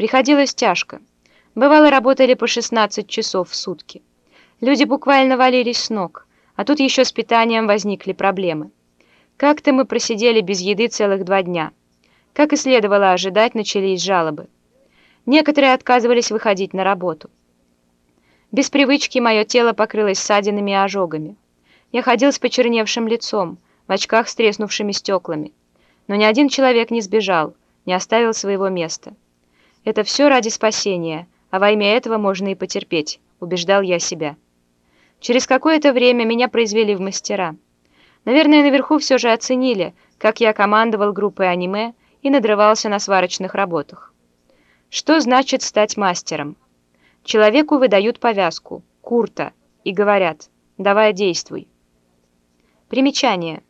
Приходилось тяжко. Бывало, работали по 16 часов в сутки. Люди буквально валились с ног, а тут еще с питанием возникли проблемы. Как-то мы просидели без еды целых два дня. Как и следовало ожидать, начались жалобы. Некоторые отказывались выходить на работу. Без привычки мое тело покрылось ссадинами и ожогами. Я ходил с почерневшим лицом, в очках с треснувшими стеклами. Но ни один человек не сбежал, не оставил своего места. Это все ради спасения, а во имя этого можно и потерпеть, убеждал я себя. Через какое-то время меня произвели в мастера. Наверное, наверху все же оценили, как я командовал группой аниме и надрывался на сварочных работах. Что значит стать мастером? Человеку выдают повязку, курта, и говорят «давай действуй». Примечание.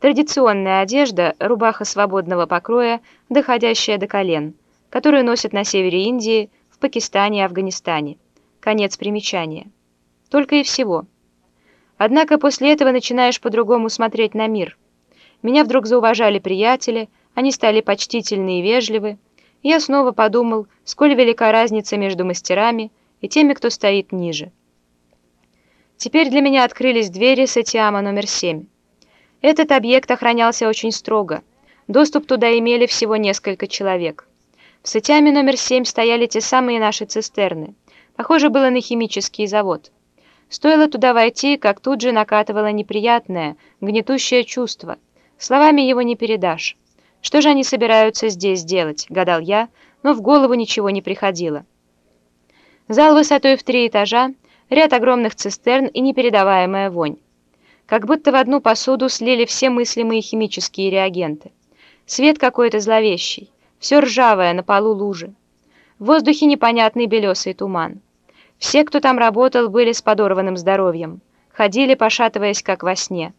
Традиционная одежда – рубаха свободного покроя, доходящая до колен, которую носят на севере Индии, в Пакистане и Афганистане. Конец примечания. Только и всего. Однако после этого начинаешь по-другому смотреть на мир. Меня вдруг зауважали приятели, они стали почтительны и вежливы, я снова подумал, сколь велика разница между мастерами и теми, кто стоит ниже. Теперь для меня открылись двери Сатиама номер 7. Этот объект охранялся очень строго. Доступ туда имели всего несколько человек. В Сатиаме номер 7 стояли те самые наши цистерны. Похоже было на химический завод. Стоило туда войти, как тут же накатывало неприятное, гнетущее чувство. Словами его не передашь. Что же они собираются здесь делать, гадал я, но в голову ничего не приходило. Зал высотой в три этажа, ряд огромных цистерн и непередаваемая вонь. Как будто в одну посуду слили все мыслимые химические реагенты. Свет какой-то зловещий, все ржавое, на полу лужи. В воздухе непонятный белесый туман. Все, кто там работал, были с подорванным здоровьем. Ходили, пошатываясь, как во сне.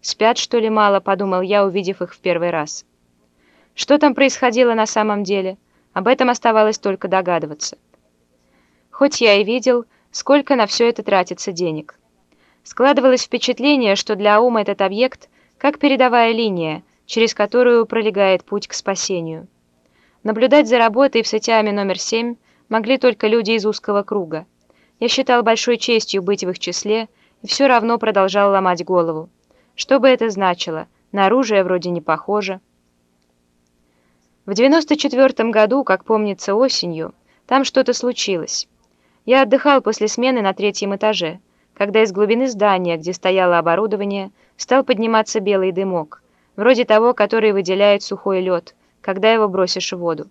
«Спят, что ли, мало?» — подумал я, увидев их в первый раз. Что там происходило на самом деле? Об этом оставалось только догадываться. Хоть я и видел, сколько на все это тратится денег. Складывалось впечатление, что для ума этот объект как передовая линия, через которую пролегает путь к спасению. Наблюдать за работой в Сатиаме номер 7 могли только люди из узкого круга. Я считал большой честью быть в их числе и все равно продолжал ломать голову. Что бы это значило? На оружие вроде не похоже. В 94 году, как помнится осенью, там что-то случилось. Я отдыхал после смены на третьем этаже, когда из глубины здания, где стояло оборудование, стал подниматься белый дымок, вроде того, который выделяет сухой лед, когда его бросишь в воду.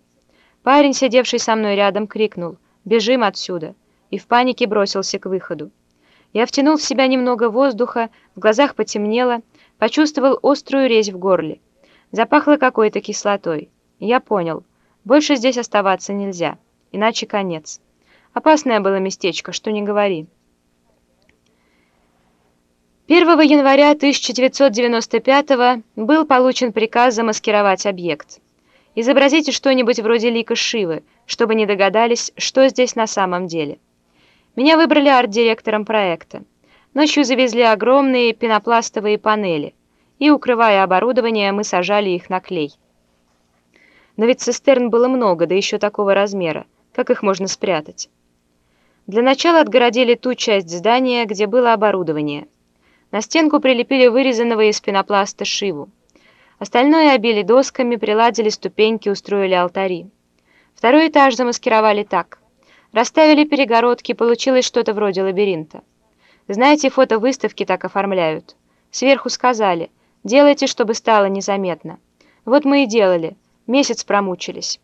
Парень, сидевший со мной рядом, крикнул «Бежим отсюда!» и в панике бросился к выходу. Я втянул в себя немного воздуха, в глазах потемнело, почувствовал острую резь в горле. Запахло какой-то кислотой. Я понял, больше здесь оставаться нельзя, иначе конец. Опасное было местечко, что не говори. 1 января 1995 был получен приказ замаскировать объект. Изобразите что-нибудь вроде лика Шивы, чтобы не догадались, что здесь на самом деле. Меня выбрали арт-директором проекта. Ночью завезли огромные пенопластовые панели, и, укрывая оборудование, мы сажали их на клей. Но ведь цистерн было много, да еще такого размера. Как их можно спрятать? Для начала отгородили ту часть здания, где было оборудование. На стенку прилепили вырезанного из пенопласта шиву. Остальное обили досками, приладили ступеньки, устроили алтари. Второй этаж замаскировали так. Расставили перегородки, получилось что-то вроде лабиринта. Знаете, фотовыставки так оформляют. Сверху сказали, делайте, чтобы стало незаметно. Вот мы и делали, месяц промучились.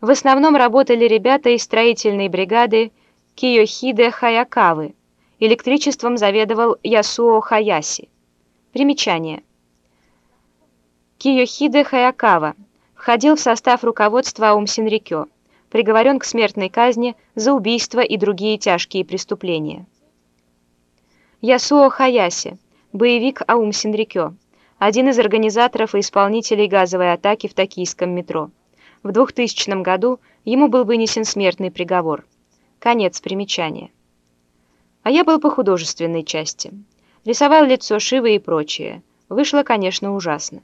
В основном работали ребята из строительной бригады Киохиде Хаякавы. Электричеством заведовал Ясуо Хаяси. Примечание. Киохиде Хаякава входил в состав руководства Аум Синрикё приговорен к смертной казни за убийство и другие тяжкие преступления. Ясуо Хаяси, боевик Аум Синрикё, один из организаторов и исполнителей газовой атаки в токийском метро. В 2000 году ему был вынесен смертный приговор. Конец примечания. А я был по художественной части. Рисовал лицо Шивы и прочее. Вышло, конечно, ужасно.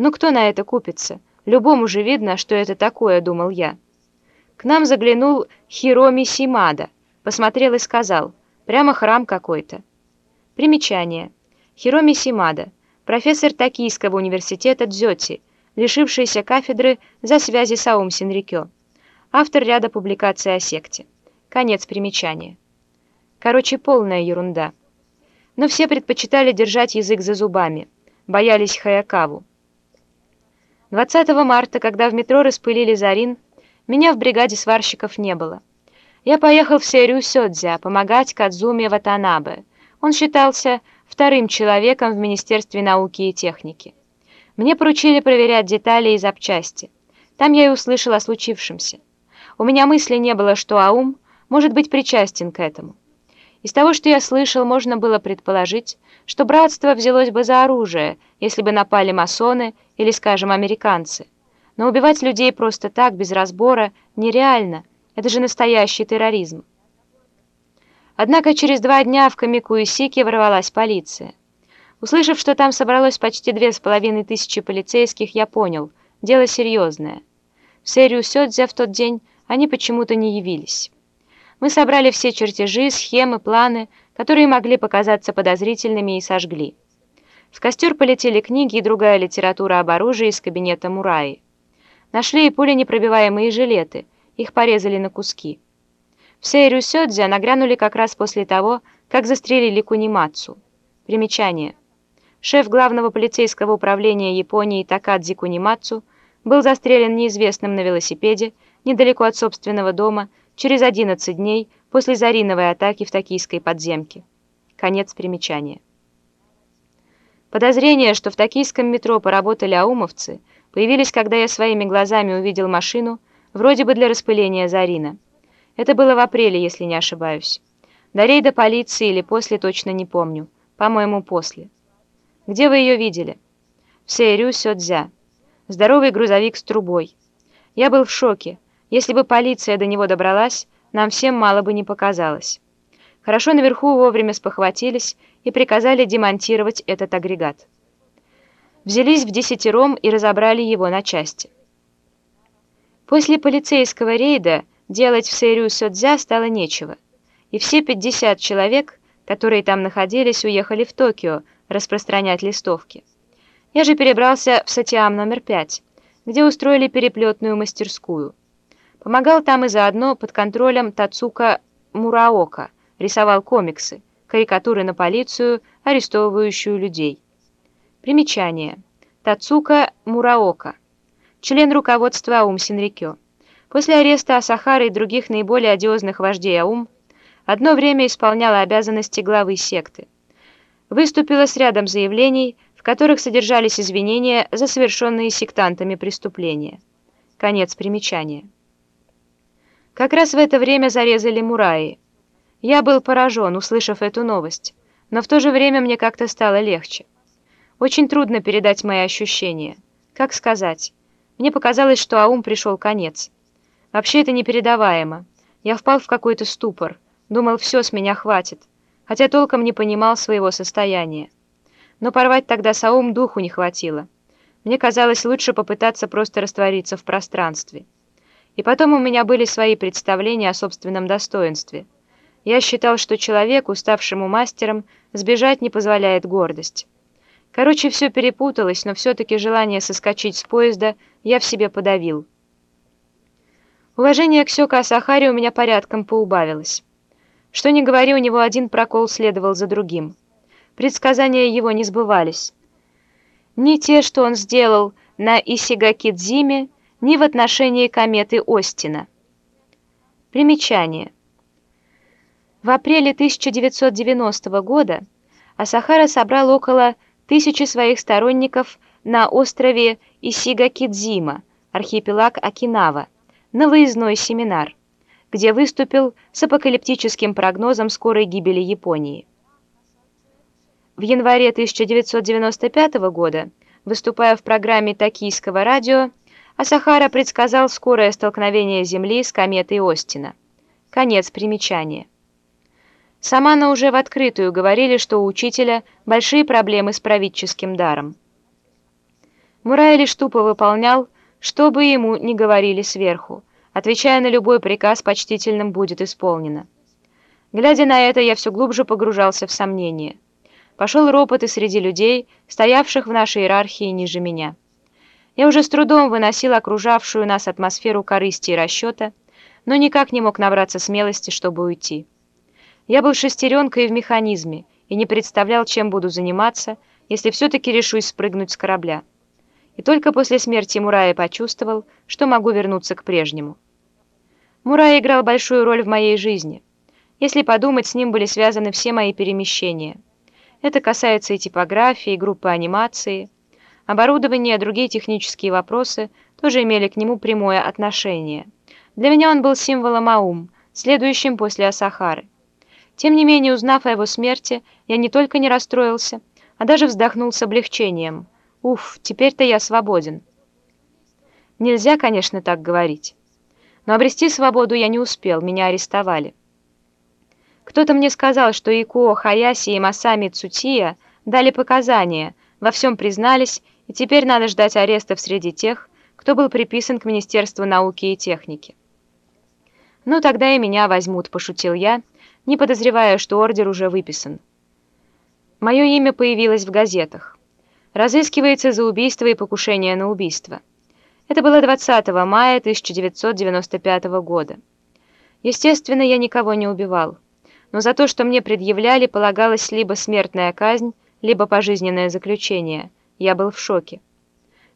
Но кто на это купится? Любому же видно, что это такое, думал я. К нам заглянул Хироми Симада, посмотрел и сказал, прямо храм какой-то. Примечание. Хироми Симада, профессор Токийского университета Дзёти, лишившийся кафедры за связи с Аум Синрикё. Автор ряда публикаций о секте. Конец примечания. Короче, полная ерунда. Но все предпочитали держать язык за зубами, боялись Хаякаву. 20 марта, когда в метро распылили Зарин, меня в бригаде сварщиков не было. Я поехал в серию Сёдзя помогать Кадзуме Ватанабе. Он считался вторым человеком в Министерстве науки и техники. Мне поручили проверять детали и запчасти. Там я и услышал о случившемся. У меня мысли не было, что Аум может быть причастен к этому. Из того, что я слышал, можно было предположить, что братство взялось бы за оружие, если бы напали масоны или, скажем, американцы. Но убивать людей просто так, без разбора, нереально. Это же настоящий терроризм. Однако через два дня в Камикуисике ворвалась полиция. Услышав, что там собралось почти две с половиной тысячи полицейских, я понял, дело серьезное. В серию Сёдзя в тот день они почему-то не явились. Мы собрали все чертежи, схемы, планы, которые могли показаться подозрительными и сожгли. В костер полетели книги и другая литература об оружии из кабинета Мураи. Нашли и пуленепробиваемые жилеты, их порезали на куски. Все Рюсёдзя нагрянули как раз после того, как застрелили Кунимацу. Примечание. Шеф главного полицейского управления Японии Такадзи Кунимацу был застрелен неизвестным на велосипеде недалеко от собственного дома через 11 дней после зариновой атаки в токийской подземке. Конец примечания. Подозрения, что в токийском метро поработали аумовцы – появились, когда я своими глазами увидел машину, вроде бы для распыления Зарина. Это было в апреле, если не ошибаюсь. До рейда полиции или после, точно не помню. По-моему, после. Где вы ее видели? В Сейрю Сёдзя. Здоровый грузовик с трубой. Я был в шоке. Если бы полиция до него добралась, нам всем мало бы не показалось. Хорошо наверху вовремя спохватились и приказали демонтировать этот агрегат взялись в десятером и разобрали его на части. После полицейского рейда делать в Сэйрю Содзя стало нечего, и все 50 человек, которые там находились, уехали в Токио распространять листовки. Я же перебрался в Сатиам номер 5, где устроили переплетную мастерскую. Помогал там и заодно под контролем Тацука Мураока, рисовал комиксы, карикатуры на полицию, арестовывающую людей. Примечание. Тацука Мураока. Член руководства Аум Синрикё. После ареста Асахары и других наиболее одиозных вождей Аум одно время исполняла обязанности главы секты. Выступила с рядом заявлений, в которых содержались извинения за совершенные сектантами преступления. Конец примечания. Как раз в это время зарезали Мураи. Я был поражен, услышав эту новость, но в то же время мне как-то стало легче. Очень трудно передать мои ощущения. Как сказать? Мне показалось, что Аум пришел конец. Вообще это непередаваемо. Я впал в какой-то ступор. Думал, все, с меня хватит. Хотя толком не понимал своего состояния. Но порвать тогда с Аум духу не хватило. Мне казалось, лучше попытаться просто раствориться в пространстве. И потом у меня были свои представления о собственном достоинстве. Я считал, что человеку, ставшему мастером, сбежать не позволяет гордость. Короче, все перепуталось, но все-таки желание соскочить с поезда я в себе подавил. Уважение к Сёка Асахари у меня порядком поубавилось. Что ни говори, у него один прокол следовал за другим. Предсказания его не сбывались. Ни те, что он сделал на Исигакидзиме, ни в отношении кометы Остина. Примечание. В апреле 1990 года Асахара собрал около тысячи своих сторонников на острове Исигакидзима, архипелаг Окинава, на выездной семинар, где выступил с апокалиптическим прогнозом скорой гибели Японии. В январе 1995 года, выступая в программе токийского радио, Асахара предсказал скорое столкновение Земли с кометой Остина. Конец примечания. Самана уже в открытую говорили, что у учителя большие проблемы с правительским даром. Мурай лишь тупо выполнял что бы ему ни говорили сверху, отвечая на любой приказ, почтительным будет исполнено. Глядя на это, я все глубже погружался в сомнения. Пошел ропот и среди людей, стоявших в нашей иерархии ниже меня. Я уже с трудом выносил окружавшую нас атмосферу корысти и расчета, но никак не мог набраться смелости, чтобы уйти. Я был шестеренкой в механизме и не представлял, чем буду заниматься, если все-таки решусь спрыгнуть с корабля. И только после смерти Мурая почувствовал, что могу вернуться к прежнему. Мурай играл большую роль в моей жизни. Если подумать, с ним были связаны все мои перемещения. Это касается и типографии, и группы анимации. Оборудование, другие технические вопросы тоже имели к нему прямое отношение. Для меня он был символом Аум, следующим после Асахары. Тем не менее, узнав о его смерти, я не только не расстроился, а даже вздохнул с облегчением. Уф, теперь-то я свободен. Нельзя, конечно, так говорить. Но обрести свободу я не успел, меня арестовали. Кто-то мне сказал, что Икуо Хаяси и Масами Цутия дали показания, во всем признались, и теперь надо ждать арестов среди тех, кто был приписан к Министерству науки и техники. «Ну, тогда и меня возьмут», — пошутил я, не подозревая, что ордер уже выписан. Мое имя появилось в газетах. Разыскивается за убийство и покушение на убийство. Это было 20 мая 1995 года. Естественно, я никого не убивал, но за то, что мне предъявляли, полагалась либо смертная казнь, либо пожизненное заключение. Я был в шоке.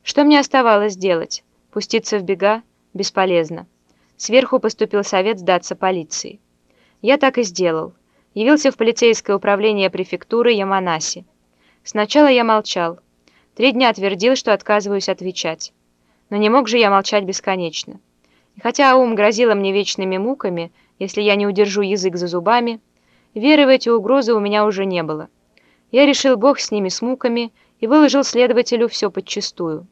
Что мне оставалось делать? Пуститься в бега? Бесполезно. Сверху поступил совет сдаться полиции. Я так и сделал. Явился в полицейское управление префектуры Яманаси. Сначала я молчал. Три дня твердил, что отказываюсь отвечать. Но не мог же я молчать бесконечно. И хотя ум грозила мне вечными муками, если я не удержу язык за зубами, веры в эти угрозы у меня уже не было. Я решил бог с ними с муками и выложил следователю все подчистую.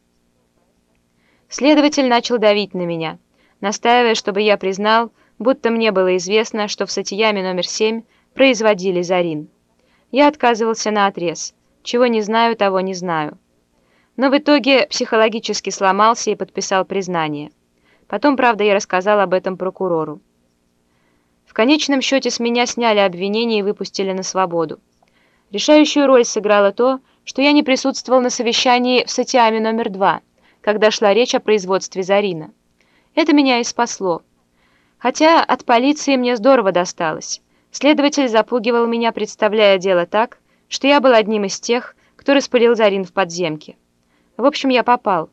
Следователь начал давить на меня, настаивая, чтобы я признал, будто мне было известно, что в Сатияме номер 7 производили зарин. Я отказывался на отрез. Чего не знаю, того не знаю но в итоге психологически сломался и подписал признание. Потом, правда, я рассказал об этом прокурору. В конечном счете с меня сняли обвинение и выпустили на свободу. Решающую роль сыграло то, что я не присутствовал на совещании в Сатиаме номер два, когда шла речь о производстве Зарина. Это меня и спасло. Хотя от полиции мне здорово досталось. Следователь запугивал меня, представляя дело так, что я был одним из тех, кто распылил Зарин в подземке. В общем, я попал.